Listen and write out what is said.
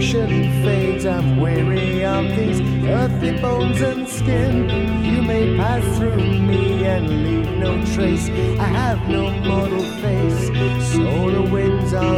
fades. I'm weary of these earthly bones and skin. You may pass through me and leave no trace. I have no mortal face. Solar winds are.